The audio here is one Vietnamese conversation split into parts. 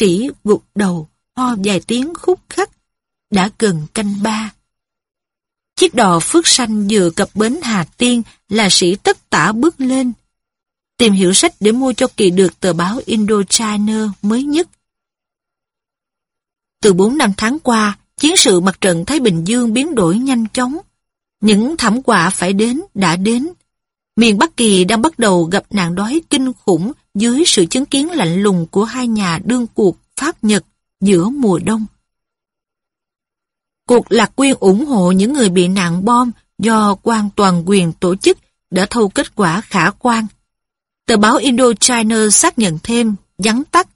Sĩ gục đầu, ho vài tiếng khúc khắc. Đã gần canh ba. Chiếc đò phước sanh vừa cập bến Hà Tiên là sĩ tất tả bước lên. Tìm hiểu sách để mua cho kỳ được tờ báo Indochina mới nhất. Từ 4 năm tháng qua, chiến sự mặt trận Thái Bình Dương biến đổi nhanh chóng. Những thảm họa phải đến đã đến. Miền Bắc Kỳ đang bắt đầu gặp nạn đói kinh khủng dưới sự chứng kiến lạnh lùng của hai nhà đương cuộc Pháp-Nhật giữa mùa đông. Cuộc lạc quyên ủng hộ những người bị nạn bom do quan toàn quyền tổ chức đã thâu kết quả khả quan. Tờ báo Indochina xác nhận thêm, vắn tắt.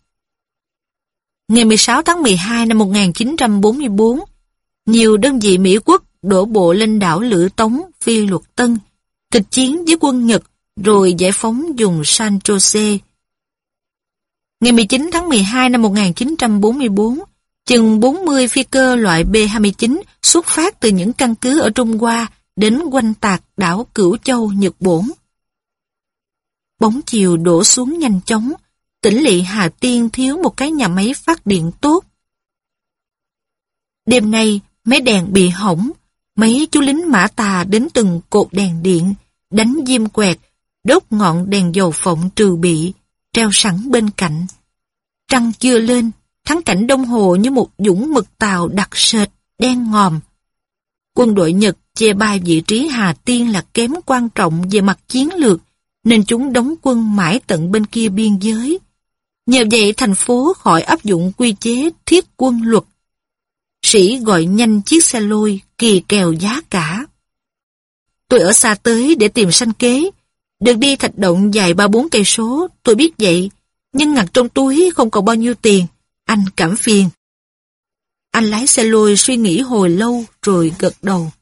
Ngày 16 tháng 12 năm 1944, nhiều đơn vị Mỹ quốc đổ bộ lên đảo Lữ Tống, Phi Luật Tân, kịch chiến với quân Nhật, rồi giải phóng dùng San Jose. Ngày 19 tháng 12 năm 1944, chừng 40 phi cơ loại B-29 xuất phát từ những căn cứ ở Trung Hoa đến quanh tạc đảo Cửu Châu, Nhật Bổn. Bóng chiều đổ xuống nhanh chóng, tỉnh lỵ Hà Tiên thiếu một cái nhà máy phát điện tốt. Đêm nay, mấy đèn bị hỏng, mấy chú lính mã tà đến từng cột đèn điện, đánh diêm quẹt, đốt ngọn đèn dầu phộng trừ bị, treo sẵn bên cạnh. Trăng chưa lên, thắng cảnh đông hồ như một dũng mực tàu đặc sệt, đen ngòm. Quân đội Nhật chê bai vị trí Hà Tiên là kém quan trọng về mặt chiến lược, nên chúng đóng quân mãi tận bên kia biên giới. Nhờ vậy thành phố khỏi áp dụng quy chế thiết quân luật. Sĩ gọi nhanh chiếc xe lôi, kỳ kèo giá cả. Tôi ở xa tới để tìm sanh kế. Được đi thạch động dài ba bốn cây số, tôi biết vậy. Nhưng ngặt trong túi không còn bao nhiêu tiền. Anh cảm phiền. Anh lái xe lôi suy nghĩ hồi lâu rồi gật đầu.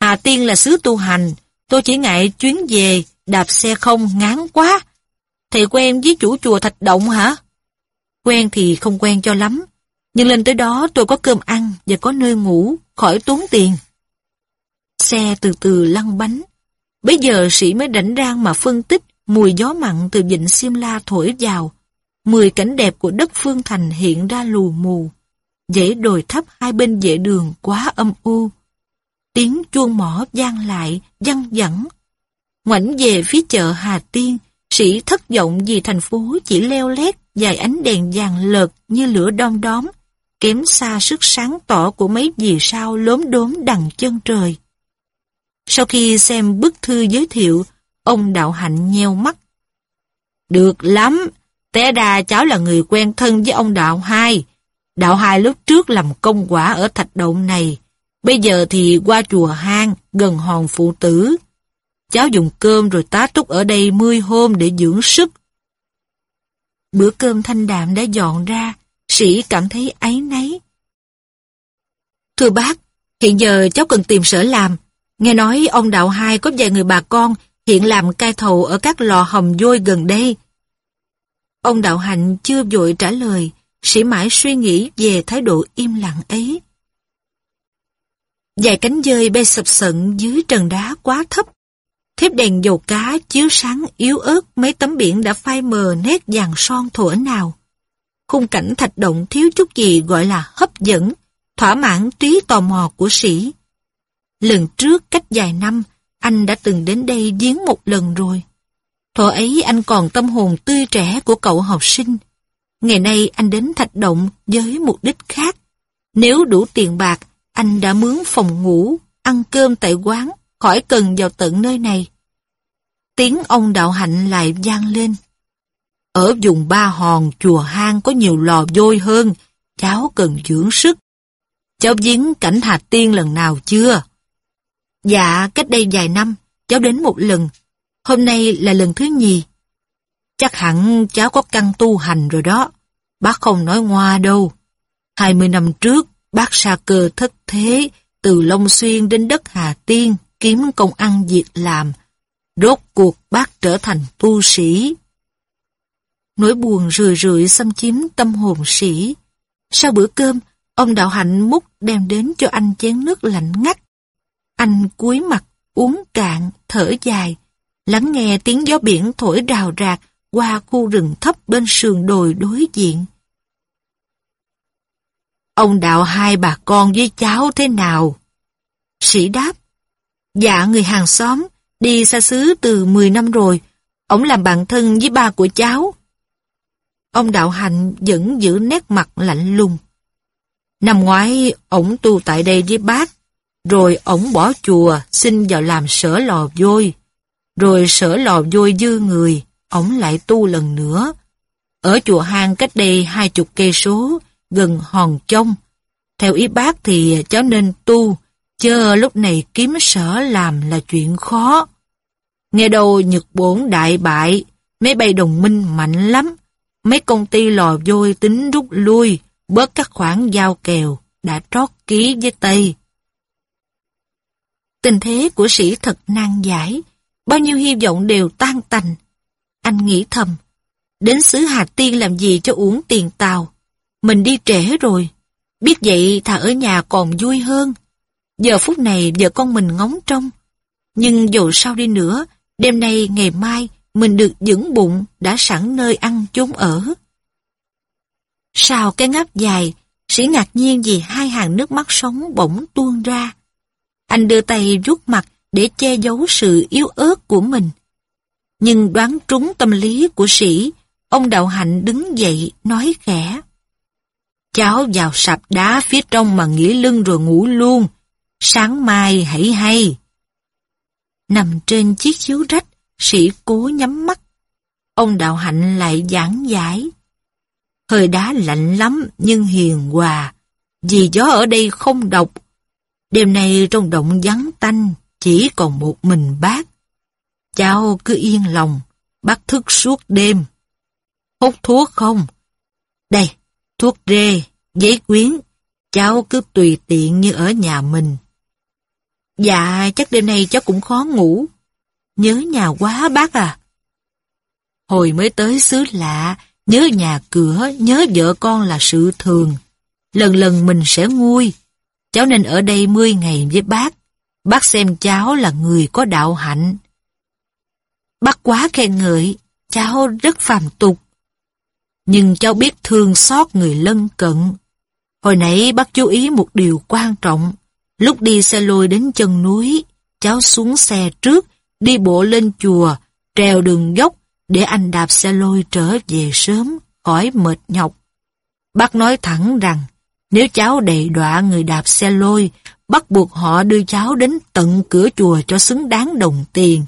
Hà Tiên là xứ tu hành, tôi chỉ ngại chuyến về, đạp xe không ngán quá. Thầy quen với chủ chùa Thạch Động hả? Quen thì không quen cho lắm, nhưng lên tới đó tôi có cơm ăn và có nơi ngủ, khỏi tốn tiền. Xe từ từ lăn bánh. Bây giờ sĩ mới rảnh rang mà phân tích mùi gió mặn từ vịnh Simla thổi vào. Mười cảnh đẹp của đất phương thành hiện ra lù mù. Dãy đồi thấp hai bên vệ đường quá âm u. Tiếng chuông mỏ gian lại, văng vẳng. Ngoảnh về phía chợ Hà Tiên, sĩ thất vọng vì thành phố chỉ leo lét vài ánh đèn vàng lợt như lửa đom đóm, kém xa sức sáng tỏ của mấy vì sao lốm đốm đằng chân trời. Sau khi xem bức thư giới thiệu, ông Đạo Hạnh nheo mắt. Được lắm, té ra cháu là người quen thân với ông Đạo Hai. Đạo Hai lúc trước làm công quả ở thạch động này, bây giờ thì qua chùa hang, gần hòn phụ tử. Cháu dùng cơm rồi tá túc ở đây mươi hôm để dưỡng sức. Bữa cơm thanh đạm đã dọn ra, sĩ cảm thấy áy náy. Thưa bác, hiện giờ cháu cần tìm sở làm. Nghe nói ông Đạo Hai có vài người bà con hiện làm cai thầu ở các lò hầm vôi gần đây. Ông Đạo Hạnh chưa vội trả lời, sĩ mãi suy nghĩ về thái độ im lặng ấy. Vài cánh dơi bay sập sận dưới trần đá quá thấp. Thiếp đèn dầu cá chiếu sáng yếu ớt mấy tấm biển đã phai mờ nét vàng son thuở nào. Khung cảnh thạch động thiếu chút gì gọi là hấp dẫn, thỏa mãn trí tò mò của sĩ. Lần trước cách vài năm, anh đã từng đến đây giếng một lần rồi. Thuở ấy anh còn tâm hồn tươi trẻ của cậu học sinh. Ngày nay anh đến thạch động với mục đích khác. Nếu đủ tiền bạc, anh đã mướn phòng ngủ, ăn cơm tại quán, khỏi cần vào tận nơi này. Tiếng ông đạo hạnh lại vang lên. Ở vùng Ba Hòn, chùa hang có nhiều lò vôi hơn, cháu cần dưỡng sức. Cháu viếng cảnh Hà Tiên lần nào chưa? Dạ, cách đây vài năm, cháu đến một lần. Hôm nay là lần thứ nhì. Chắc hẳn cháu có căn tu hành rồi đó. Bác không nói ngoa đâu. 20 năm trước, bác xa cơ thất thế, từ Long Xuyên đến đất Hà Tiên, kiếm công ăn việc làm. Rốt cuộc bác trở thành tu sĩ. Nỗi buồn rười rượi xâm chiếm tâm hồn sĩ. Sau bữa cơm, ông Đạo Hạnh múc đem đến cho anh chén nước lạnh ngắt. Anh cúi mặt, uống cạn, thở dài, lắng nghe tiếng gió biển thổi rào rạc qua khu rừng thấp bên sườn đồi đối diện. Ông đạo hai bà con với cháu thế nào? Sĩ đáp, dạ người hàng xóm, đi xa xứ từ 10 năm rồi, ông làm bạn thân với ba của cháu. Ông đạo hạnh vẫn giữ nét mặt lạnh lùng. Năm ngoái, ổng tu tại đây với bác, rồi ổng bỏ chùa xin vào làm sở lò vôi. Rồi sở lò vôi dư người, ổng lại tu lần nữa. Ở chùa hang cách đây hai chục cây số, gần Hòn Trông. Theo ý bác thì cháu nên tu, chớ lúc này kiếm sở làm là chuyện khó. Nghe đâu Nhật Bổn đại bại, mấy bay đồng minh mạnh lắm. Mấy công ty lò vôi tính rút lui, bớt các khoản giao kèo, đã trót ký với Tây. Tình thế của sĩ thật nan giải, bao nhiêu hy vọng đều tan tành. Anh nghĩ thầm, đến xứ Hà Tiên làm gì cho uống tiền tàu, mình đi trễ rồi, biết vậy thà ở nhà còn vui hơn. Giờ phút này vợ con mình ngóng trông, nhưng dù sao đi nữa, đêm nay ngày mai mình được vững bụng đã sẵn nơi ăn chốn ở. Sau cái ngáp dài, sĩ ngạc nhiên vì hai hàng nước mắt sống bỗng tuôn ra. Anh đưa tay rút mặt để che giấu sự yếu ớt của mình. Nhưng đoán trúng tâm lý của sĩ, ông đạo hạnh đứng dậy nói khẽ. Cháu vào sạp đá phía trong mà nghỉ lưng rồi ngủ luôn. Sáng mai hãy hay. Nằm trên chiếc chiếu rách, sĩ cố nhắm mắt. Ông đạo hạnh lại giảng giải. Hơi đá lạnh lắm nhưng hiền hòa, vì gió ở đây không độc. Đêm nay trong động vắng tanh, chỉ còn một mình bác. Cháu cứ yên lòng, bác thức suốt đêm. Hút thuốc không? Đây, thuốc rê, giấy quyến, cháu cứ tùy tiện như ở nhà mình. Dạ, chắc đêm nay cháu cũng khó ngủ. Nhớ nhà quá bác à. Hồi mới tới xứ lạ, nhớ nhà cửa, nhớ vợ con là sự thường. Lần lần mình sẽ nguôi. Cháu nên ở đây 10 ngày với bác. Bác xem cháu là người có đạo hạnh. Bác quá khen ngợi, cháu rất phàm tục. Nhưng cháu biết thương xót người lân cận. Hồi nãy bác chú ý một điều quan trọng. Lúc đi xe lôi đến chân núi, cháu xuống xe trước, đi bộ lên chùa, trèo đường dốc để anh đạp xe lôi trở về sớm, khỏi mệt nhọc. Bác nói thẳng rằng, nếu cháu đầy đọa người đạp xe lôi, bắt buộc họ đưa cháu đến tận cửa chùa cho xứng đáng đồng tiền,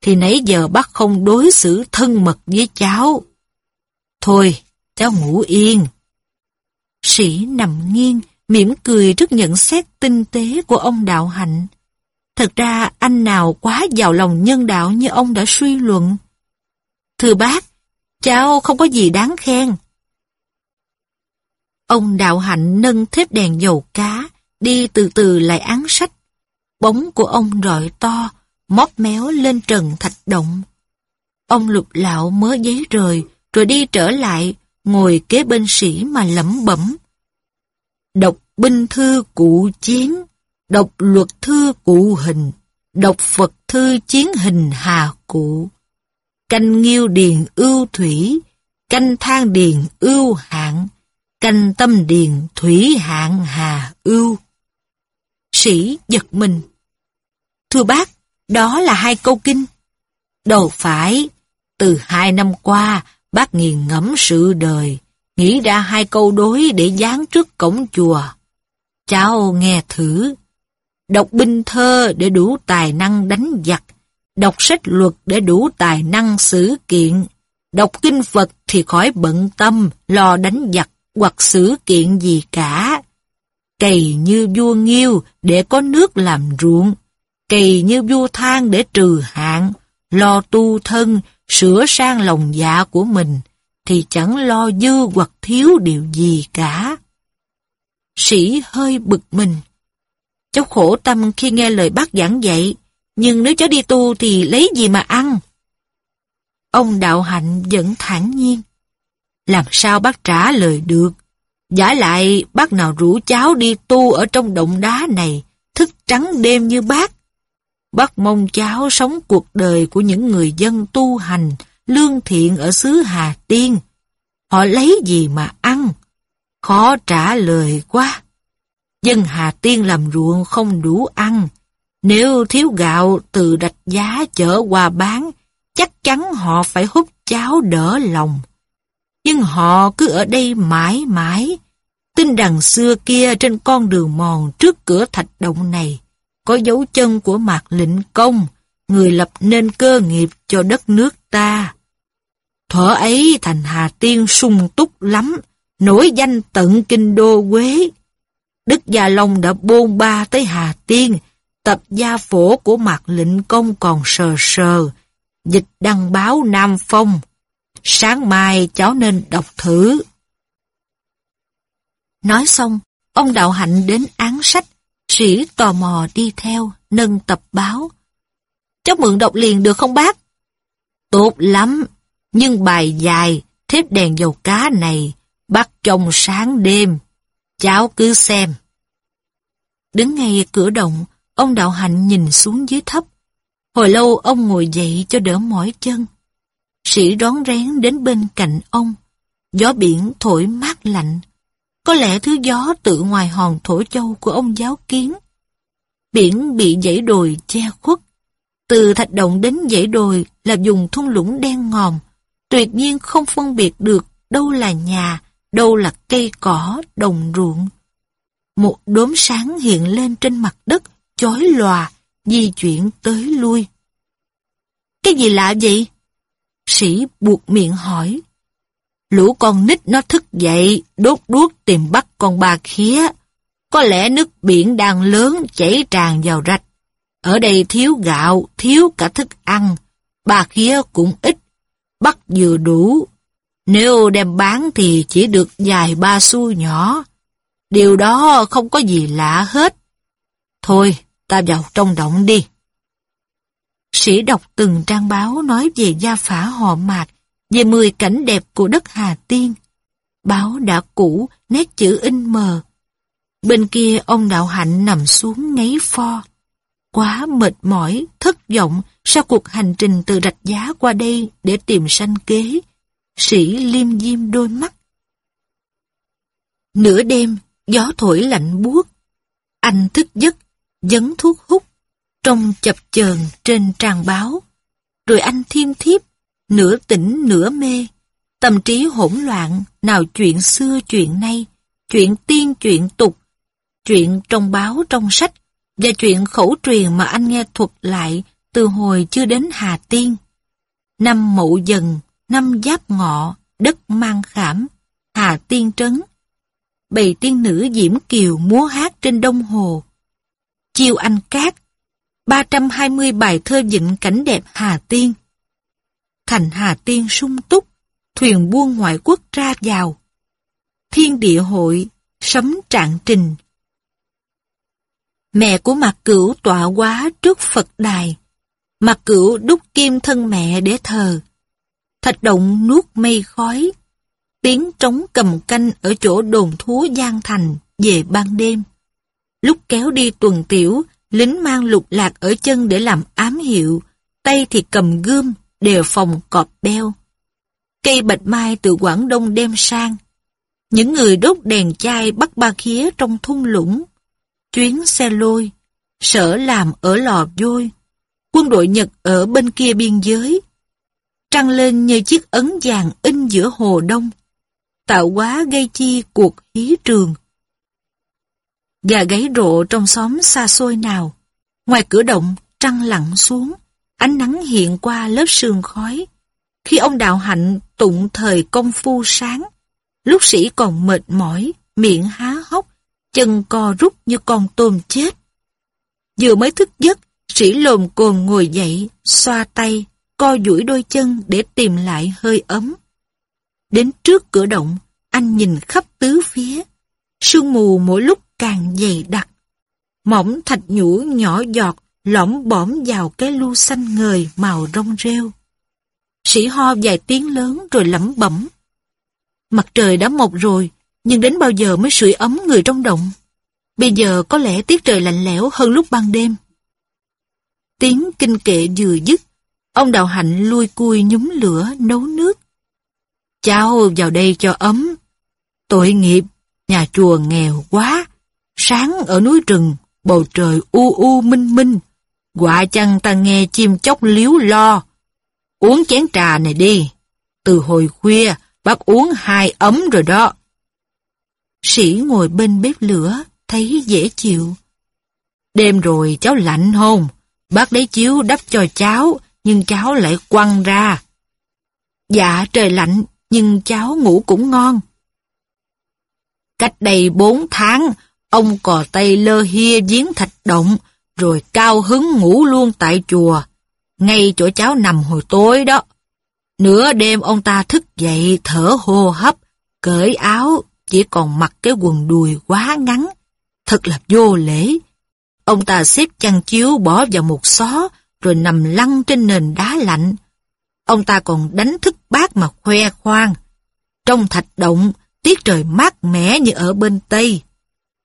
thì nãy giờ bác không đối xử thân mật với cháu. Thôi, cháu ngủ yên. Sĩ nằm nghiêng, mỉm cười trước nhận xét tinh tế của ông đạo hạnh. Thật ra anh nào quá giàu lòng nhân đạo như ông đã suy luận. Thưa bác, cháu không có gì đáng khen. Ông đạo hạnh nâng thếp đèn dầu cá, đi từ từ lại án sách. Bóng của ông rọi to, móp méo lên trần thạch động. Ông lục lạo mớ giấy rời, rồi đi trở lại, ngồi kế bên sĩ mà lẩm bẩm. Đọc binh thư cụ chiến, đọc luật thư cụ hình, đọc Phật thư chiến hình hà cụ. Canh nghiêu điền ưu thủy, canh thang điền ưu hạng, canh tâm điền thủy hạng hà ưu. Sĩ giật mình. Thưa bác, đó là hai câu kinh. Đâu phải, từ hai năm qua, bác nghiền ngẫm sự đời, nghĩ ra hai câu đối để dán trước cổng chùa. Cháu nghe thử. Đọc binh thơ để đủ tài năng đánh giặc, đọc sách luật để đủ tài năng xử kiện, đọc kinh Phật thì khỏi bận tâm lo đánh giặc hoặc xử kiện gì cả. Cày như vua nghiêu để có nước làm ruộng, cày như vua than để trừ hạn, lo tu thân, sửa sang lòng dạ của mình, thì chẳng lo dư hoặc thiếu điều gì cả. Sĩ hơi bực mình. Cháu khổ tâm khi nghe lời bác giảng dạy, nhưng nếu cháu đi tu thì lấy gì mà ăn? Ông đạo hạnh vẫn thản nhiên. Làm sao bác trả lời được? Giả lại bác nào rủ cháu đi tu ở trong động đá này, thức trắng đêm như bác. Bác mong cháu sống cuộc đời của những người dân tu hành, lương thiện ở xứ Hà Tiên. Họ lấy gì mà ăn? Khó trả lời quá. Dân Hà Tiên làm ruộng không đủ ăn. Nếu thiếu gạo từ đạch giá chở qua bán, chắc chắn họ phải hút cháo đỡ lòng. Nhưng họ cứ ở đây mãi mãi. Tin rằng xưa kia trên con đường mòn trước cửa thạch động này, có dấu chân của mạc lĩnh công, người lập nên cơ nghiệp cho đất nước ta. Thuở ấy thành Hà Tiên sung túc lắm, nổi danh tận kinh đô Quế. Đức Gia Long đã bôn ba tới Hà Tiên, tập gia phổ của mạc lĩnh công còn sờ sờ, dịch đăng báo Nam Phong. Sáng mai cháu nên đọc thử. Nói xong, ông Đạo Hạnh đến án sách, sĩ tò mò đi theo, nâng tập báo. Cháu mượn đọc liền được không bác? Tốt lắm, nhưng bài dài, thép đèn dầu cá này, bắt trong sáng đêm. Cháu cứ xem. Đứng ngay cửa động, ông Đạo Hạnh nhìn xuống dưới thấp. Hồi lâu ông ngồi dậy cho đỡ mỏi chân. Sĩ đón rén đến bên cạnh ông. Gió biển thổi mát lạnh. Có lẽ thứ gió tự ngoài hòn thổ châu của ông giáo kiến. Biển bị dãy đồi che khuất. Từ thạch động đến dãy đồi là dùng thung lũng đen ngòm. Tuyệt nhiên không phân biệt được đâu là nhà, đâu là cây cỏ, đồng ruộng. Một đốm sáng hiện lên trên mặt đất, chói lòa, di chuyển tới lui. Cái gì lạ vậy? Sĩ buộc miệng hỏi. Lũ con nít nó thức dậy, đốt đuốc tìm bắt con bà khía. Có lẽ nước biển đang lớn chảy tràn vào rạch. Ở đây thiếu gạo, thiếu cả thức ăn. Bà khía cũng ít, bắt vừa đủ. Nếu đem bán thì chỉ được vài ba xu nhỏ. Điều đó không có gì lạ hết. Thôi, ta vào trong động đi. Sĩ đọc từng trang báo nói về gia phả họ mạc, về 10 cảnh đẹp của đất Hà Tiên. Báo đã cũ, nét chữ in mờ. Bên kia ông Đạo Hạnh nằm xuống ngáy pho. Quá mệt mỏi, thất vọng sau cuộc hành trình từ rạch giá qua đây để tìm sanh kế. Sĩ liêm diêm đôi mắt. Nửa đêm, gió thổi lạnh buốt. Anh thức giấc, dấn thuốc hút, trong chập chờn trên trang báo. Rồi anh thiêm thiếp, nửa tỉnh nửa mê, tâm trí hỗn loạn, nào chuyện xưa chuyện nay, chuyện tiên chuyện tục, chuyện trong báo trong sách, và chuyện khẩu truyền mà anh nghe thuật lại từ hồi chưa đến Hà Tiên. Năm Mậu Dần, năm Giáp Ngọ, đất mang khảm, Hà Tiên Trấn. Bầy tiên nữ Diễm Kiều múa hát trên đông hồ. Chiêu anh cát, 320 bài thơ dịnh cảnh đẹp Hà Tiên. Thành Hà Tiên sung túc, thuyền buôn ngoại quốc ra vào. Thiên địa hội, sấm trạng trình. Mẹ của mặt cửu tọa quá trước Phật đài. Mặt cửu đúc kim thân mẹ để thờ. Thạch động nuốt mây khói. Tiếng trống cầm canh ở chỗ đồn thú Giang Thành về ban đêm. Lúc kéo đi tuần tiểu, lính mang lục lạc ở chân để làm ám hiệu, tay thì cầm gươm, đề phòng cọp beo. Cây bạch mai từ Quảng Đông đem sang. Những người đốt đèn chai bắt ba khía trong thung lũng. Chuyến xe lôi, sở làm ở lò vôi. Quân đội Nhật ở bên kia biên giới. Trăng lên như chiếc ấn vàng in giữa hồ đông. Tạo quá gây chi cuộc hí trường gà gáy rộ trong xóm xa xôi nào. Ngoài cửa động, trăng lặn xuống, ánh nắng hiện qua lớp sương khói. Khi ông đạo hạnh tụng thời công phu sáng, lúc sĩ còn mệt mỏi, miệng há hốc, chân co rút như con tôm chết. Vừa mới thức giấc, sĩ lồm cồn ngồi dậy, xoa tay, co duỗi đôi chân để tìm lại hơi ấm. Đến trước cửa động, anh nhìn khắp tứ phía. Sương mù mỗi lúc càng dày đặc. Mỏng thạch nhũ nhỏ giọt lõm bõm vào cái lu xanh ngời màu rong rêu. Sĩ ho vài tiếng lớn rồi lẩm bẩm. Mặt trời đã mọc rồi, nhưng đến bao giờ mới sưởi ấm người trong động? Bây giờ có lẽ tiết trời lạnh lẽo hơn lúc ban đêm. Tiếng kinh kệ vừa dứt, ông Đạo Hạnh lui cui nhúng lửa nấu nước. Cháu vào đây cho ấm. Tội nghiệp, Nhà chùa nghèo quá, sáng ở núi rừng, bầu trời u u minh minh. Quả chăng ta nghe chim chóc liếu lo. Uống chén trà này đi. Từ hồi khuya, bác uống hai ấm rồi đó. Sĩ ngồi bên bếp lửa, thấy dễ chịu. Đêm rồi cháu lạnh hôn, Bác lấy chiếu đắp cho cháu, nhưng cháu lại quăng ra. Dạ trời lạnh, nhưng cháu ngủ cũng ngon. Cách đây bốn tháng, ông cò tay lơ hia giếng thạch động, rồi cao hứng ngủ luôn tại chùa, ngay chỗ cháu nằm hồi tối đó. Nửa đêm ông ta thức dậy thở hô hấp, cởi áo, chỉ còn mặc cái quần đùi quá ngắn. Thật là vô lễ. Ông ta xếp chăn chiếu bỏ vào một xó, rồi nằm lăn trên nền đá lạnh. Ông ta còn đánh thức bác mà khoe khoang. Trong thạch động, tiết trời mát mẻ như ở bên Tây.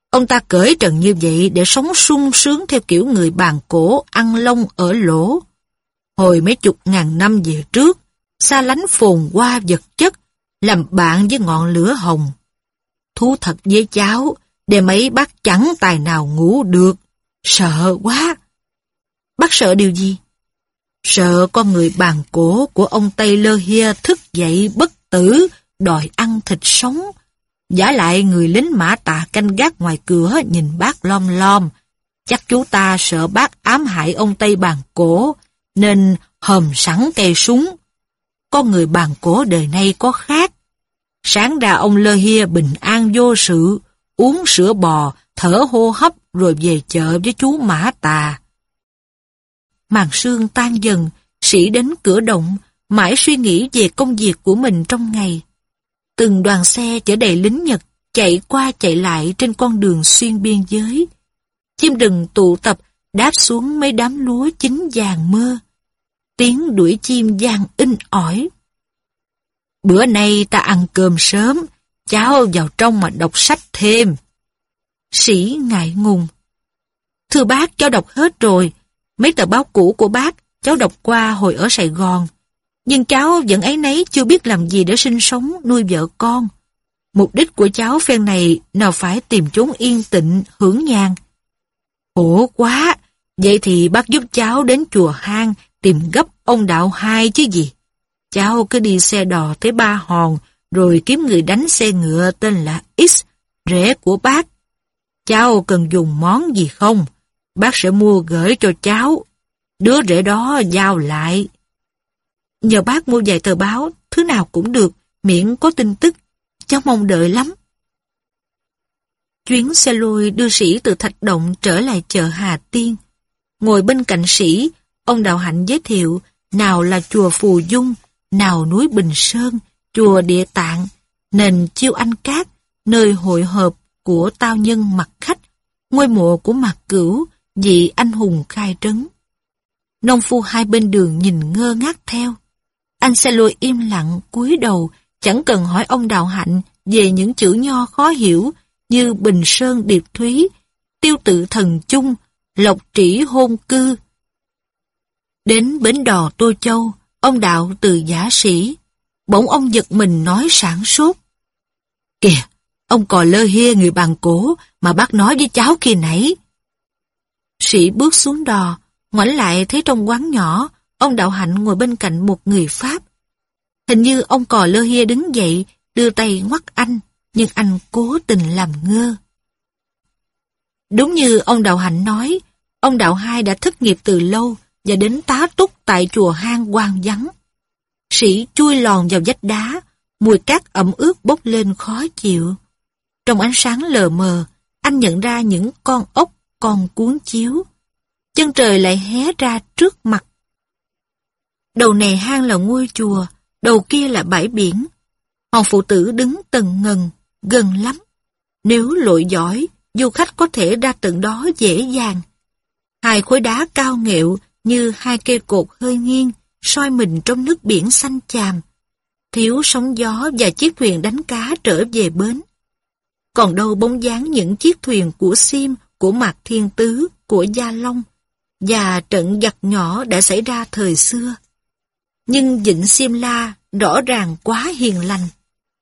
Ông ta cởi trần như vậy để sống sung sướng theo kiểu người bàn cổ ăn lông ở lỗ. Hồi mấy chục ngàn năm về trước, xa lánh phồn hoa vật chất, làm bạn với ngọn lửa hồng. Thú thật với cháu, để mấy bác chẳng tài nào ngủ được. Sợ quá. Bác sợ điều gì? Sợ con người bàn cổ của ông tây lơ Hia thức dậy bất tử, đòi ăn thịt sống. Giả lại người lính mã tà canh gác ngoài cửa nhìn bác lom lom. Chắc chú ta sợ bác ám hại ông Tây bàn cổ, nên hầm sẵn cây súng. Con người bàn cổ đời nay có khác. Sáng ra ông Lơ Hia bình an vô sự, uống sữa bò, thở hô hấp rồi về chợ với chú Mã Tà. Màn sương tan dần, sĩ đến cửa động, mãi suy nghĩ về công việc của mình trong ngày. Từng đoàn xe chở đầy lính Nhật chạy qua chạy lại trên con đường xuyên biên giới. Chim rừng tụ tập đáp xuống mấy đám lúa chín vàng mơ. Tiếng đuổi chim vang in ỏi. Bữa nay ta ăn cơm sớm, cháu vào trong mà đọc sách thêm. Sĩ ngại ngùng. Thưa bác, cháu đọc hết rồi. Mấy tờ báo cũ của bác, cháu đọc qua hồi ở Sài Gòn. Nhưng cháu vẫn ấy nấy chưa biết làm gì để sinh sống, nuôi vợ con. Mục đích của cháu phen này nào phải tìm chốn yên tịnh, hưởng nhàn. Khổ quá, vậy thì bác giúp cháu đến chùa hang tìm gấp ông đạo hai chứ gì. Cháu cứ đi xe đò tới ba hòn, rồi kiếm người đánh xe ngựa tên là X, rể của bác. Cháu cần dùng món gì không? Bác sẽ mua gửi cho cháu. Đứa rể đó giao lại. Nhờ bác mua vài tờ báo, thứ nào cũng được, miễn có tin tức. Cháu mong đợi lắm. Chuyến xe lôi đưa sĩ từ Thạch Động trở lại chợ Hà Tiên. Ngồi bên cạnh sĩ, ông Đạo Hạnh giới thiệu nào là chùa Phù Dung, nào núi Bình Sơn, chùa Địa Tạng, nền chiêu anh cát, nơi hội hợp của tao nhân mặt khách, ngôi mộ của mặt cửu, vị anh hùng khai trấn. Nông phu hai bên đường nhìn ngơ ngác theo. Anh xe lùi im lặng, cúi đầu, chẳng cần hỏi ông Đạo Hạnh về những chữ nho khó hiểu như Bình Sơn Điệp Thúy, Tiêu tự thần chung, Lộc trĩ hôn cư. Đến bến đò Tô Châu, ông Đạo từ giả sĩ, bỗng ông giật mình nói sản sốt. Kìa, ông cò lơ hia người bàn cổ mà bác nói với cháu khi nãy. Sĩ bước xuống đò, ngoảnh lại thấy trong quán nhỏ, ông Đạo Hạnh ngồi bên cạnh một người Pháp. Hình như ông cò lơ hia đứng dậy, đưa tay ngoắt anh, nhưng anh cố tình làm ngơ. Đúng như ông Đạo Hạnh nói, ông Đạo Hai đã thất nghiệp từ lâu và đến tá túc tại chùa hang quang vắng. Sĩ chui lòn vào vách đá, mùi cát ẩm ướt bốc lên khó chịu. Trong ánh sáng lờ mờ, anh nhận ra những con ốc còn cuốn chiếu. Chân trời lại hé ra trước mặt. Đầu này hang là ngôi chùa, đầu kia là bãi biển. Hòn phụ tử đứng tầng ngần, gần lắm. Nếu lội giỏi, du khách có thể ra tận đó dễ dàng. Hai khối đá cao nghệu như hai cây cột hơi nghiêng, soi mình trong nước biển xanh chàm. Thiếu sóng gió và chiếc thuyền đánh cá trở về bến. Còn đâu bóng dáng những chiếc thuyền của Sim, của Mạc Thiên Tứ, của Gia Long, và trận giặc nhỏ đã xảy ra thời xưa. Nhưng Vịnh Sim La rõ ràng quá hiền lành,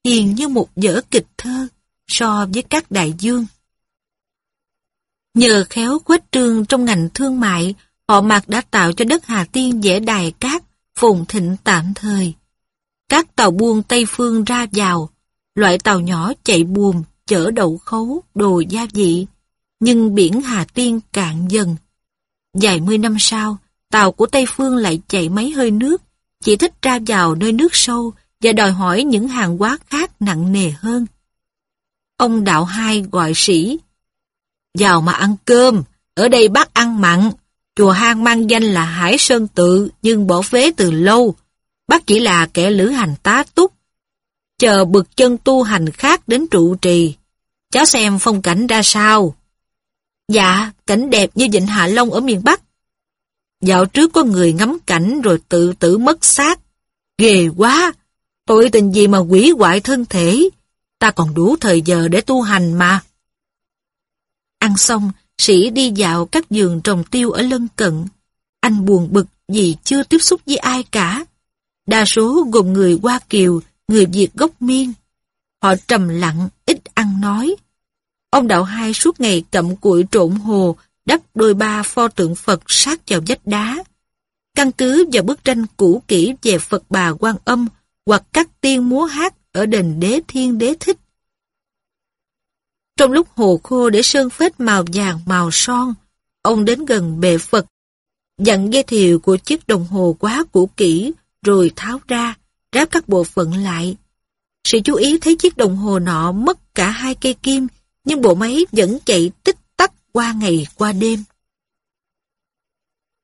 hiền như một vở kịch thơ, so với các đại dương. Nhờ khéo khuếch trương trong ngành thương mại, họ Mạc đã tạo cho đất Hà Tiên dễ đài cát, phồn thịnh tạm thời. Các tàu buôn Tây Phương ra vào, loại tàu nhỏ chạy buồm, chở đậu khấu, đồ gia vị, nhưng biển Hà Tiên cạn dần. Vài mươi năm sau, tàu của Tây Phương lại chạy mấy hơi nước, chỉ thích ra vào nơi nước sâu và đòi hỏi những hàng hóa khác nặng nề hơn. Ông đạo hai gọi sĩ, vào mà ăn cơm, ở đây bác ăn mặn, chùa hang mang danh là Hải Sơn Tự nhưng bỏ phế từ lâu, bác chỉ là kẻ lữ hành tá túc, chờ bực chân tu hành khác đến trụ trì. Cháu xem phong cảnh ra sao. Dạ, cảnh đẹp như Vịnh Hạ Long ở miền Bắc. Dạo trước có người ngắm cảnh rồi tự tử mất xác. Ghê quá, tội tình gì mà quỷ hoại thân thể. Ta còn đủ thời giờ để tu hành mà. Ăn xong, sĩ đi dạo các giường trồng tiêu ở lân cận. Anh buồn bực vì chưa tiếp xúc với ai cả. Đa số gồm người Hoa Kiều, người Việt gốc miên. Họ trầm lặng, ít ăn nói. Ông đạo hai suốt ngày cầm cụi trộn hồ, đắp đôi ba pho tượng Phật sát vào vách đá. Căn cứ vào bức tranh cũ kỹ về Phật bà quan âm hoặc các tiên múa hát ở đền đế thiên đế thích. Trong lúc hồ khô để sơn phết màu vàng màu son, ông đến gần bệ Phật, dặn dây thiều của chiếc đồng hồ quá cũ kỹ, rồi tháo ra, ráp các bộ phận lại. Sự chú ý thấy chiếc đồng hồ nọ mất cả hai cây kim, nhưng bộ máy vẫn chạy tích qua ngày qua đêm.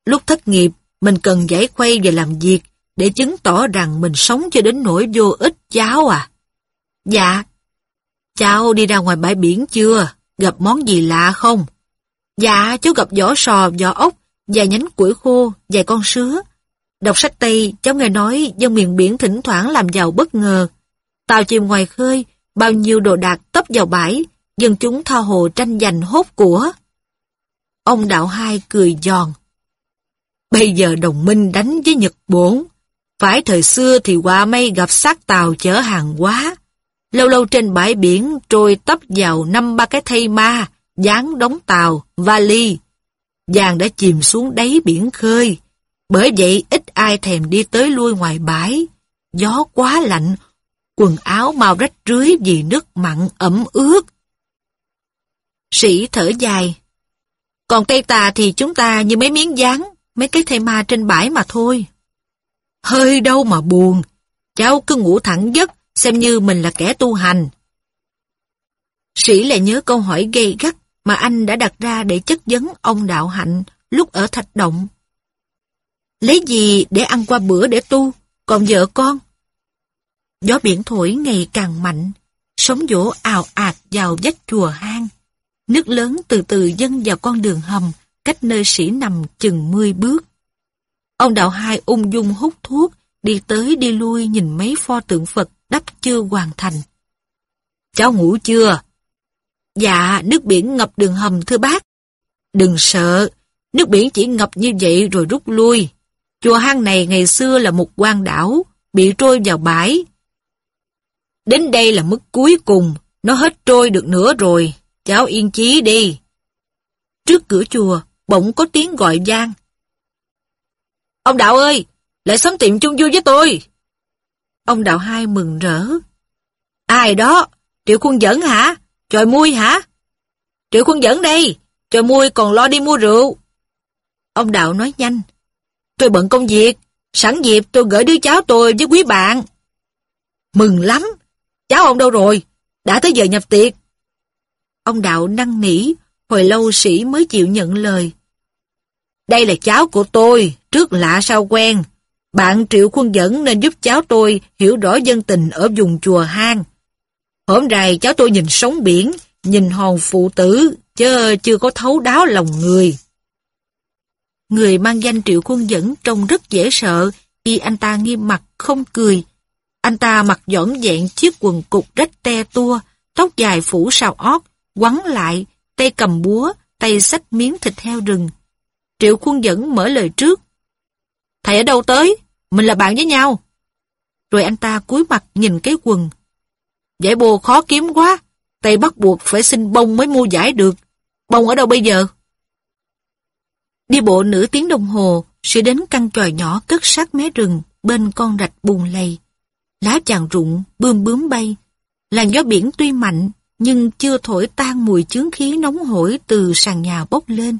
Lúc thất nghiệp, mình cần giải khuây và làm việc để chứng tỏ rằng mình sống cho đến nỗi vô ích cháu à. Dạ. Cháu đi ra ngoài bãi biển chưa? Gặp món gì lạ không? Dạ, cháu gặp vỏ sò, vỏ ốc, vài nhánh củi khô, vài con sứa. Đọc sách Tây, cháu nghe nói dân miền biển thỉnh thoảng làm giàu bất ngờ. Tàu chìm ngoài khơi, bao nhiêu đồ đạc tấp vào bãi, dân chúng tha hồ tranh giành hốt của. Ông đạo hai cười giòn. Bây giờ đồng minh đánh với Nhật Bổn. Phải thời xưa thì qua mây gặp sát tàu chở hàng hóa. Lâu lâu trên bãi biển trôi tấp vào năm ba cái thây ma, dán đóng tàu, vali. Giàng đã chìm xuống đáy biển khơi. Bởi vậy ít ai thèm đi tới lui ngoài bãi. Gió quá lạnh, quần áo mau rách rưới vì nước mặn ẩm ướt. Sĩ thở dài. Còn Tây Tà thì chúng ta như mấy miếng dán, mấy cái thây ma trên bãi mà thôi. Hơi đâu mà buồn, cháu cứ ngủ thẳng giấc, xem như mình là kẻ tu hành. Sĩ lại nhớ câu hỏi gây gắt mà anh đã đặt ra để chất vấn ông Đạo Hạnh lúc ở Thạch Động. Lấy gì để ăn qua bữa để tu, còn vợ con? Gió biển thổi ngày càng mạnh, sóng vỗ ào ạt vào vách chùa hang. Nước lớn từ từ dâng vào con đường hầm, cách nơi sĩ nằm chừng mươi bước. Ông đạo hai ung dung hút thuốc, đi tới đi lui nhìn mấy pho tượng Phật đắp chưa hoàn thành. Cháu ngủ chưa? Dạ, nước biển ngập đường hầm thưa bác. Đừng sợ, nước biển chỉ ngập như vậy rồi rút lui. Chùa hang này ngày xưa là một quan đảo, bị trôi vào bãi. Đến đây là mức cuối cùng, nó hết trôi được nữa rồi, cháu yên chí đi. Trước cửa chùa, bỗng có tiếng gọi gian. Ông Đạo ơi, lại sống tiệm chung vui với tôi. Ông Đạo hai mừng rỡ. Ai đó, Triệu Quân Dẫn hả? Trời mui hả? Triệu Quân Dẫn đây, trời mui còn lo đi mua rượu. Ông Đạo nói nhanh. Tôi bận công việc, sẵn dịp tôi gửi đứa cháu tôi với quý bạn. Mừng lắm, cháu ông đâu rồi? Đã tới giờ nhập tiệc. Ông Đạo năn nỉ, hồi lâu sĩ mới chịu nhận lời. Đây là cháu của tôi, trước lạ sau quen. Bạn Triệu Quân Dẫn nên giúp cháu tôi hiểu rõ dân tình ở vùng chùa hang. Hôm nay cháu tôi nhìn sóng biển, nhìn hòn phụ tử, chứ chưa có thấu đáo lòng người. Người mang danh Triệu Quân Dẫn trông rất dễ sợ khi anh ta nghiêm mặt không cười. Anh ta mặc dõn dẹn chiếc quần cục rách te tua, tóc dài phủ sau ót, quắn lại, tay cầm búa, tay xách miếng thịt heo rừng. Triệu khuôn Dẫn mở lời trước. Thầy ở đâu tới? Mình là bạn với nhau. Rồi anh ta cúi mặt nhìn cái quần. Giải bồ khó kiếm quá. tay bắt buộc phải xin bông mới mua giải được. Bông ở đâu bây giờ? Đi bộ nửa tiếng đồng hồ, sẽ đến căn tròi nhỏ cất sát mé rừng bên con rạch bùn lầy. Lá chàng rụng, bươm bướm bay. Làn gió biển tuy mạnh, nhưng chưa thổi tan mùi chướng khí nóng hổi từ sàn nhà bốc lên.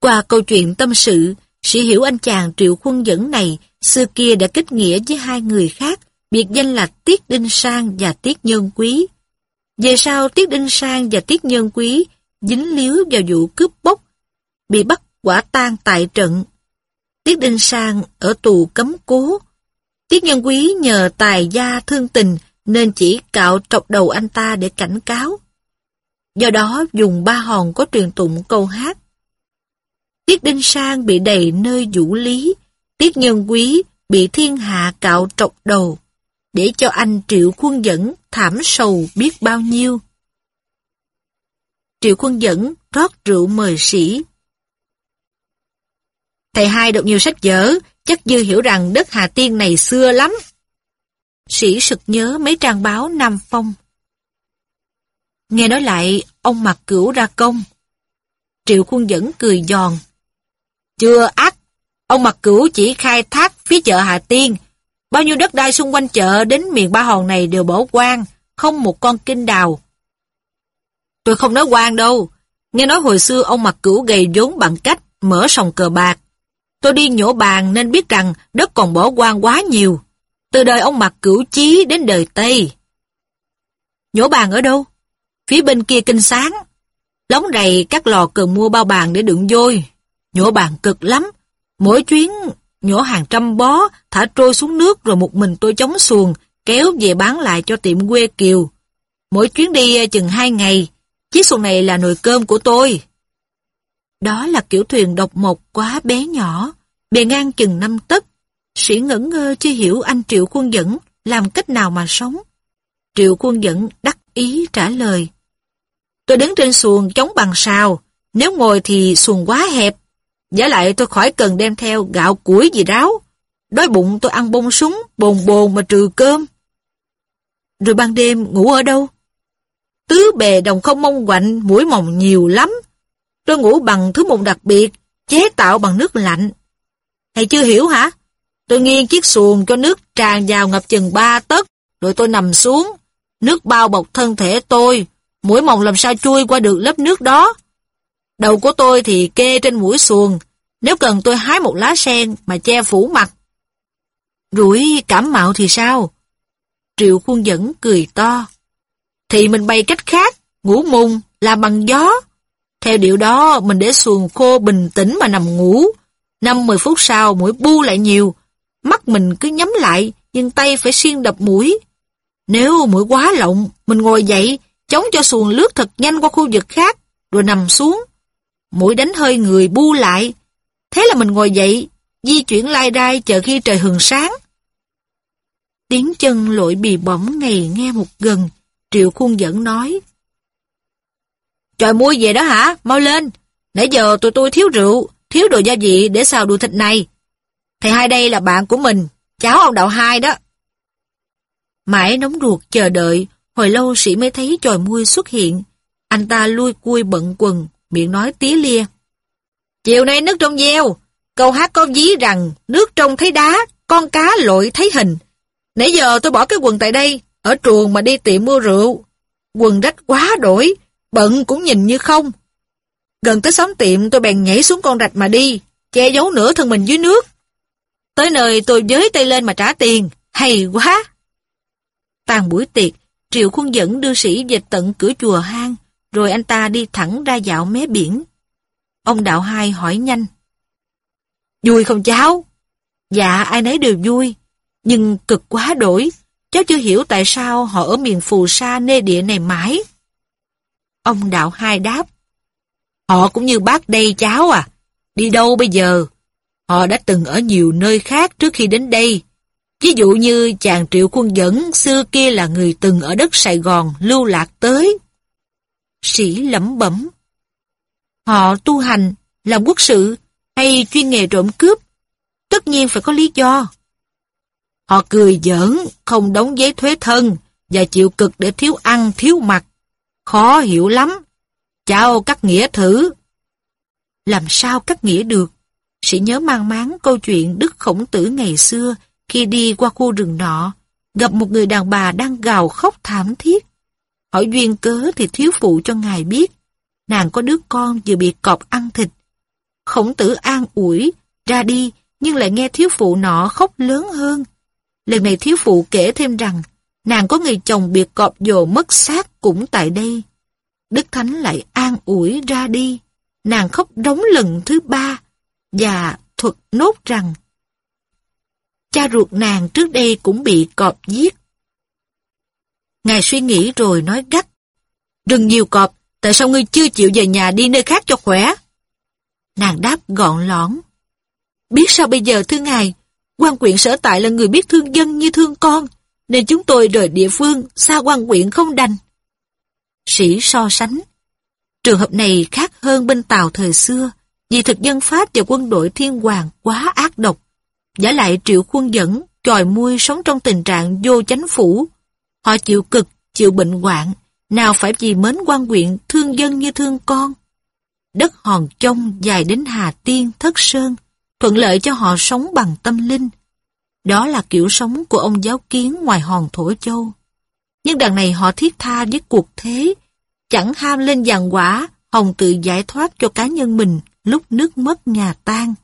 Qua câu chuyện tâm sự, sĩ hiểu anh chàng triệu quân dẫn này xưa kia đã kết nghĩa với hai người khác, biệt danh là Tiết Đinh Sang và Tiết Nhân Quý. Về sau Tiết Đinh Sang và Tiết Nhân Quý dính líu vào vụ cướp bóc, bị bắt quả tang tại trận. Tiết Đinh Sang ở tù cấm cố. Tiết Nhân Quý nhờ tài gia thương tình nên chỉ cạo trọc đầu anh ta để cảnh cáo. Do đó dùng ba hòn có truyền tụng câu hát. Tiết Đinh Sang bị đầy nơi vũ lý, Tiết Nhân Quý bị thiên hạ cạo trọc đầu, để cho anh Triệu Quân Dẫn thảm sầu biết bao nhiêu. Triệu Quân Dẫn rót rượu mời sĩ. Thầy hai đọc nhiều sách vở, chắc dư hiểu rằng đất Hà Tiên này xưa lắm. Sĩ sực nhớ mấy trang báo Nam Phong. Nghe nói lại, ông mặc cửu ra công. Triệu Quân Dẫn cười giòn. Chưa ác, ông mặc cửu chỉ khai thác phía chợ Hà Tiên. Bao nhiêu đất đai xung quanh chợ đến miền Ba Hòn này đều bỏ quan, không một con kinh đào. Tôi không nói quan đâu. Nghe nói hồi xưa ông mặc cửu gầy vốn bằng cách mở sòng cờ bạc. Tôi đi nhổ bàn nên biết rằng đất còn bỏ quan quá nhiều. Từ đời ông mặc cửu chí đến đời Tây. Nhổ bàn ở đâu? Phía bên kia kinh sáng. Lóng đầy các lò cần mua bao bàn để đựng vôi. Nhổ bàn cực lắm. Mỗi chuyến nhổ hàng trăm bó, thả trôi xuống nước rồi một mình tôi chống xuồng, kéo về bán lại cho tiệm quê kiều. Mỗi chuyến đi à, chừng hai ngày, chiếc xuồng này là nồi cơm của tôi. Đó là kiểu thuyền độc mộc quá bé nhỏ, bề ngang chừng năm tấc. Sĩ ngẩn ngơ chưa hiểu anh Triệu Quân Dẫn làm cách nào mà sống. Triệu Quân Dẫn đắc ý trả lời. Tôi đứng trên xuồng chống bằng sao? nếu ngồi thì xuồng quá hẹp. Giả lại tôi khỏi cần đem theo gạo củi gì ráo. Đói bụng tôi ăn bông súng, bồn bồn mà trừ cơm. Rồi ban đêm ngủ ở đâu? Tứ bề đồng không mông quạnh, mũi mồng nhiều lắm. Tôi ngủ bằng thứ mùng đặc biệt, chế tạo bằng nước lạnh. Thầy chưa hiểu hả? Tôi nghiêng chiếc xuồng cho nước tràn vào ngập chừng ba tấc, rồi tôi nằm xuống. Nước bao bọc thân thể tôi, mũi mồng làm sao chui qua được lớp nước đó. Đầu của tôi thì kê trên mũi xuồng, nếu cần tôi hái một lá sen mà che phủ mặt. Rủi cảm mạo thì sao? Triệu khuôn dẫn cười to. Thì mình bay cách khác, ngủ mùng, làm bằng gió. Theo điệu đó, mình để xuồng khô bình tĩnh mà nằm ngủ. Năm mười phút sau, mũi bu lại nhiều. Mắt mình cứ nhắm lại, nhưng tay phải xiên đập mũi. Nếu mũi quá lộng, mình ngồi dậy, chống cho xuồng lướt thật nhanh qua khu vực khác, rồi nằm xuống. Mũi đánh hơi người bu lại. Thế là mình ngồi dậy, di chuyển lai đai chờ khi trời hừng sáng. Tiếng chân lội bì bõm ngày nghe một gần, Triệu khuôn dẫn nói. Trời mua về đó hả? Mau lên. Nãy giờ tụi tôi thiếu rượu, thiếu đồ gia vị để xào đùi thịt này. Thầy hai đây là bạn của mình, cháu ông đạo hai đó. Mãi nóng ruột chờ đợi, hồi lâu sĩ mới thấy tròi mui xuất hiện. Anh ta lui cui bận quần, miệng nói tía lia. Chiều nay nước trong gieo, câu hát có ví rằng nước trong thấy đá, con cá lội thấy hình. Nãy giờ tôi bỏ cái quần tại đây, ở trường mà đi tiệm mua rượu. Quần rách quá đổi, bận cũng nhìn như không. Gần tới xóm tiệm tôi bèn nhảy xuống con rạch mà đi, che giấu nửa thân mình dưới nước. Tới nơi tôi giới tay lên mà trả tiền, hay quá. Tàn buổi tiệc, Triệu Khuôn dẫn đưa sĩ về tận cửa chùa hang, rồi anh ta đi thẳng ra dạo mé biển. Ông đạo hai hỏi nhanh. Vui không cháu? Dạ, ai nấy đều vui. Nhưng cực quá đổi. Cháu chưa hiểu tại sao họ ở miền phù sa nê địa này mãi. Ông đạo hai đáp. Họ cũng như bác đây cháu à. Đi đâu bây giờ? Họ đã từng ở nhiều nơi khác trước khi đến đây. Ví dụ như chàng Triệu Quân Dẫn xưa kia là người từng ở đất Sài Gòn lưu lạc tới. Sĩ lẩm bẩm. Họ tu hành, làm quốc sự hay chuyên nghề trộm cướp, tất nhiên phải có lý do. Họ cười giỡn, không đóng giấy thuế thân, và chịu cực để thiếu ăn, thiếu mặc. Khó hiểu lắm. chào cắt nghĩa thử. Làm sao cắt nghĩa được? Sẽ nhớ mang máng câu chuyện Đức Khổng Tử ngày xưa khi đi qua khu rừng nọ, gặp một người đàn bà đang gào khóc thảm thiết. Hỏi duyên cớ thì thiếu phụ cho ngài biết, nàng có đứa con vừa bị cọp ăn thịt. Khổng tử an ủi, ra đi, nhưng lại nghe thiếu phụ nọ khóc lớn hơn. Lần này thiếu phụ kể thêm rằng, nàng có người chồng bị cọp dồ mất xác cũng tại đây. Đức Thánh lại an ủi ra đi, nàng khóc đóng lần thứ ba, và thuật nốt rằng, cha ruột nàng trước đây cũng bị cọp giết. Ngài suy nghĩ rồi nói gắt, đừng nhiều cọp, tại sao ngươi chưa chịu về nhà đi nơi khác cho khỏe? Nàng đáp gọn lõn, biết sao bây giờ thưa ngài, quan quyện sở tại là người biết thương dân như thương con, nên chúng tôi rời địa phương, xa quan quyện không đành. Sĩ so sánh. Trường hợp này khác hơn bên Tàu thời xưa, vì thực dân Pháp và quân đội thiên hoàng quá ác độc. Giả lại triệu quân dẫn, tròi mui sống trong tình trạng vô chánh phủ. Họ chịu cực, chịu bệnh hoạn, nào phải vì mến quan quyện thương dân như thương con. Đất hòn trông dài đến Hà Tiên, Thất Sơn, thuận lợi cho họ sống bằng tâm linh. Đó là kiểu sống của ông giáo kiến ngoài hòn Thổ Châu. Nhưng đằng này họ thiết tha với cuộc thế, chẳng ham lên giàn quả, hồng tự giải thoát cho cá nhân mình lúc nước mất nhà tan.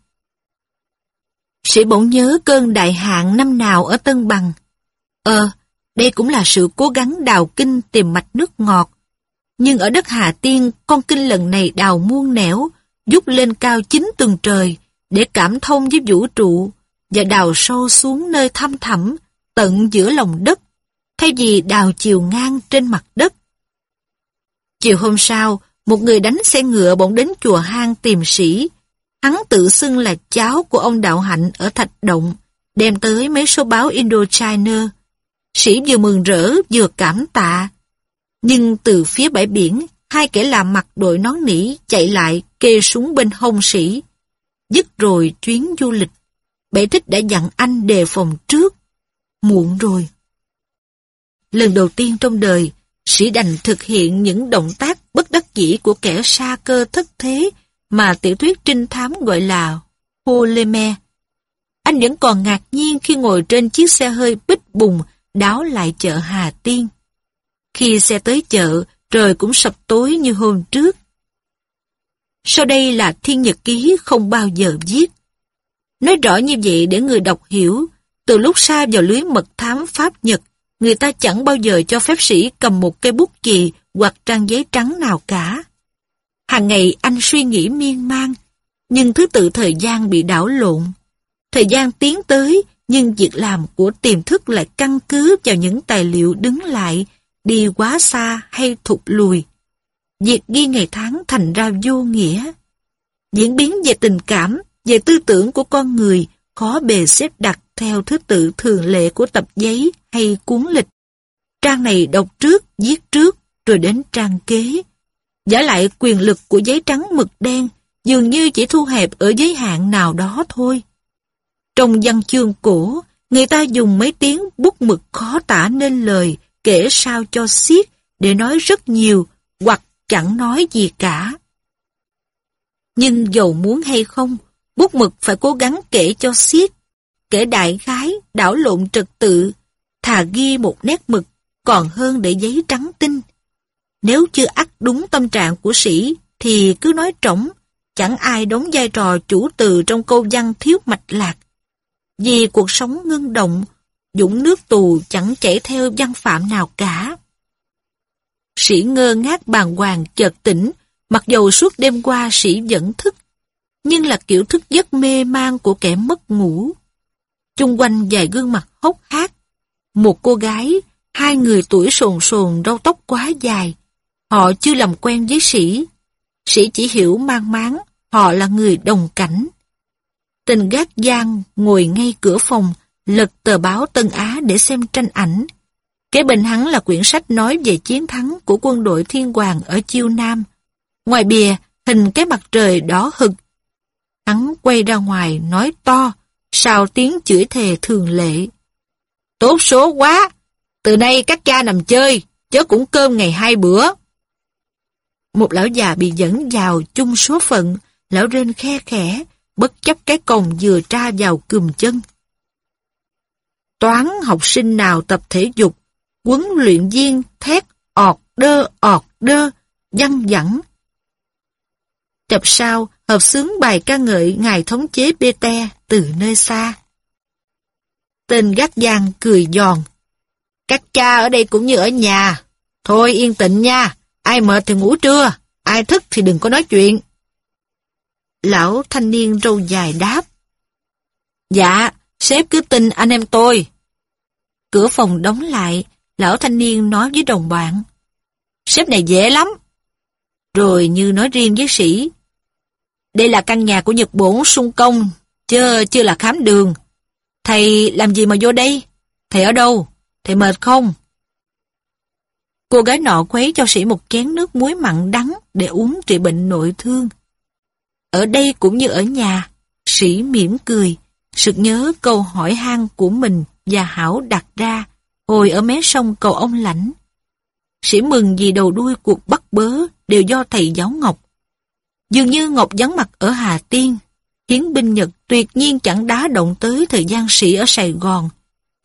Sĩ bỗng nhớ cơn đại hạn năm nào ở Tân Bằng. Ờ, đây cũng là sự cố gắng đào kinh tìm mạch nước ngọt. Nhưng ở đất Hà Tiên, con kinh lần này đào muôn nẻo, rút lên cao chín tầng trời, để cảm thông với vũ trụ, và đào sâu xuống nơi thăm thẳm, tận giữa lòng đất, thay vì đào chiều ngang trên mặt đất. Chiều hôm sau, một người đánh xe ngựa bỗng đến chùa hang tìm sĩ. Hắn tự xưng là cháu của ông Đạo Hạnh ở Thạch Động, đem tới mấy số báo Indochina. Sĩ vừa mừng rỡ vừa cảm tạ. Nhưng từ phía bãi biển, hai kẻ làm mặt đội nón nỉ chạy lại kê súng bên hông sĩ. Dứt rồi chuyến du lịch. Bể thích đã dặn anh đề phòng trước. Muộn rồi. Lần đầu tiên trong đời, sĩ đành thực hiện những động tác bất đắc dĩ của kẻ sa cơ thất thế mà tiểu thuyết trinh thám gọi là Poleme. Anh vẫn còn ngạc nhiên khi ngồi trên chiếc xe hơi bích bùng đáo lại chợ Hà Tiên. Khi xe tới chợ, trời cũng sập tối như hôm trước. Sau đây là thiên nhật ký không bao giờ viết. Nói rõ như vậy để người đọc hiểu, từ lúc xa vào lưới mật thám Pháp Nhật, người ta chẳng bao giờ cho phép sĩ cầm một cây bút chì hoặc trang giấy trắng nào cả. Hàng ngày anh suy nghĩ miên man, nhưng thứ tự thời gian bị đảo lộn. Thời gian tiến tới, nhưng việc làm của tiềm thức lại căn cứ vào những tài liệu đứng lại, đi quá xa hay thụt lùi. Việc ghi ngày tháng thành ra vô nghĩa. Diễn biến về tình cảm, về tư tưởng của con người khó bề xếp đặt theo thứ tự thường lệ của tập giấy hay cuốn lịch. Trang này đọc trước, viết trước, rồi đến trang kế. Giả lại quyền lực của giấy trắng mực đen dường như chỉ thu hẹp ở giới hạn nào đó thôi. Trong văn chương cổ, người ta dùng mấy tiếng bút mực khó tả nên lời kể sao cho xiết để nói rất nhiều hoặc chẳng nói gì cả. Nhưng dầu muốn hay không, bút mực phải cố gắng kể cho xiết, kể đại khái, đảo lộn trật tự, thà ghi một nét mực còn hơn để giấy trắng tinh. Nếu chưa ắt đúng tâm trạng của sĩ, thì cứ nói trống, chẳng ai đóng vai trò chủ từ trong câu văn thiếu mạch lạc. Vì cuộc sống ngưng động, dũng nước tù chẳng chảy theo văn phạm nào cả. Sĩ ngơ ngác bàng hoàng chợt tỉnh, mặc dầu suốt đêm qua sĩ vẫn thức, nhưng là kiểu thức giấc mê man của kẻ mất ngủ. Chung quanh vài gương mặt hốc hác, một cô gái, hai người tuổi sồn sồn râu tóc quá dài. Họ chưa làm quen với sĩ. Sĩ chỉ hiểu mang máng, họ là người đồng cảnh. Tình gác giang ngồi ngay cửa phòng, lật tờ báo Tân Á để xem tranh ảnh. Kế bên hắn là quyển sách nói về chiến thắng của quân đội thiên hoàng ở Chiêu Nam. Ngoài bìa, hình cái mặt trời đỏ hực. Hắn quay ra ngoài nói to, sao tiếng chửi thề thường lệ. Tốt số quá! Từ nay các cha nằm chơi, chớ cũng cơm ngày hai bữa. Một lão già bị dẫn vào chung số phận, lão rên khe khẽ, bất chấp cái còng vừa tra vào cùm chân. Toán học sinh nào tập thể dục, huấn luyện viên thét ọt đơ ọt đơ, văng vẳng. Chập sau, hợp xướng bài ca ngợi ngài thống chế bê te từ nơi xa. Tên gác giang cười giòn. Các cha ở đây cũng như ở nhà. Thôi yên tĩnh nha, ai mệt thì ngủ trưa, ai thức thì đừng có nói chuyện. Lão thanh niên râu dài đáp. Dạ, sếp cứ tin anh em tôi. Cửa phòng đóng lại, lão thanh niên nói với đồng bạn. Sếp này dễ lắm. Rồi như nói riêng với sĩ. Đây là căn nhà của Nhật Bổn sung công, chứ chưa là khám đường. Thầy làm gì mà vô đây? Thầy ở đâu? Thầy mệt không? Cô gái nọ khuấy cho sĩ một chén nước muối mặn đắng để uống trị bệnh nội thương. Ở đây cũng như ở nhà, sĩ mỉm cười, sực nhớ câu hỏi han của mình và Hảo đặt ra hồi ở mé sông cầu ông lãnh. Sĩ mừng vì đầu đuôi cuộc bắt bớ đều do thầy giáo Ngọc. Dường như Ngọc vắng mặt ở Hà Tiên, hiến binh Nhật tuyệt nhiên chẳng đá động tới thời gian sĩ ở Sài Gòn.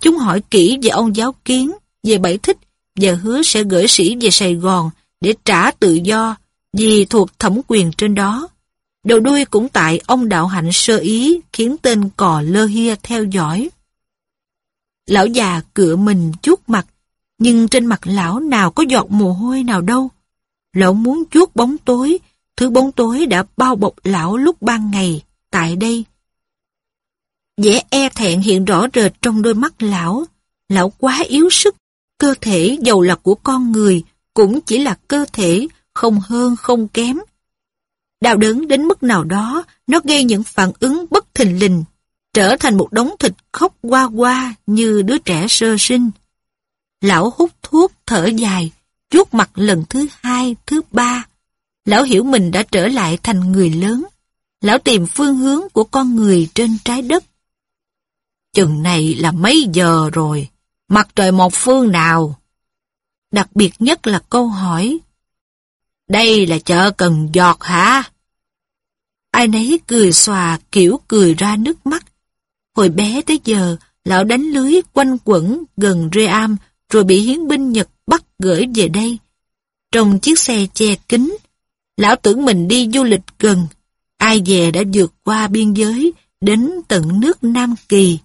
Chúng hỏi kỹ về ông giáo kiến, về bảy thích và hứa sẽ gửi sĩ về Sài Gòn để trả tự do vì thuộc thẩm quyền trên đó. Đầu đuôi cũng tại ông đạo hạnh sơ ý khiến tên cò lơ hia theo dõi. Lão già cựa mình chuốt mặt, nhưng trên mặt lão nào có giọt mồ hôi nào đâu. Lão muốn chuốt bóng tối, thứ bóng tối đã bao bọc lão lúc ban ngày, tại đây. vẻ e thẹn hiện rõ rệt trong đôi mắt lão. Lão quá yếu sức, cơ thể giàu là của con người, cũng chỉ là cơ thể, không hơn không kém. Đau đớn đến mức nào đó, nó gây những phản ứng bất thình lình, trở thành một đống thịt khóc qua qua như đứa trẻ sơ sinh. Lão hút thuốc thở dài, chuốt mặt lần thứ hai, thứ ba. Lão hiểu mình đã trở lại thành người lớn. Lão tìm phương hướng của con người trên trái đất. Chừng này là mấy giờ rồi? Mặt trời một phương nào? Đặc biệt nhất là câu hỏi. Đây là chợ cần giọt hả? Ai nấy cười xòa kiểu cười ra nước mắt. Hồi bé tới giờ, lão đánh lưới quanh quẩn gần Ream rồi bị hiến binh Nhật bắt gửi về đây. Trong chiếc xe che kính, lão tưởng mình đi du lịch gần, ai về đã vượt qua biên giới đến tận nước Nam Kỳ.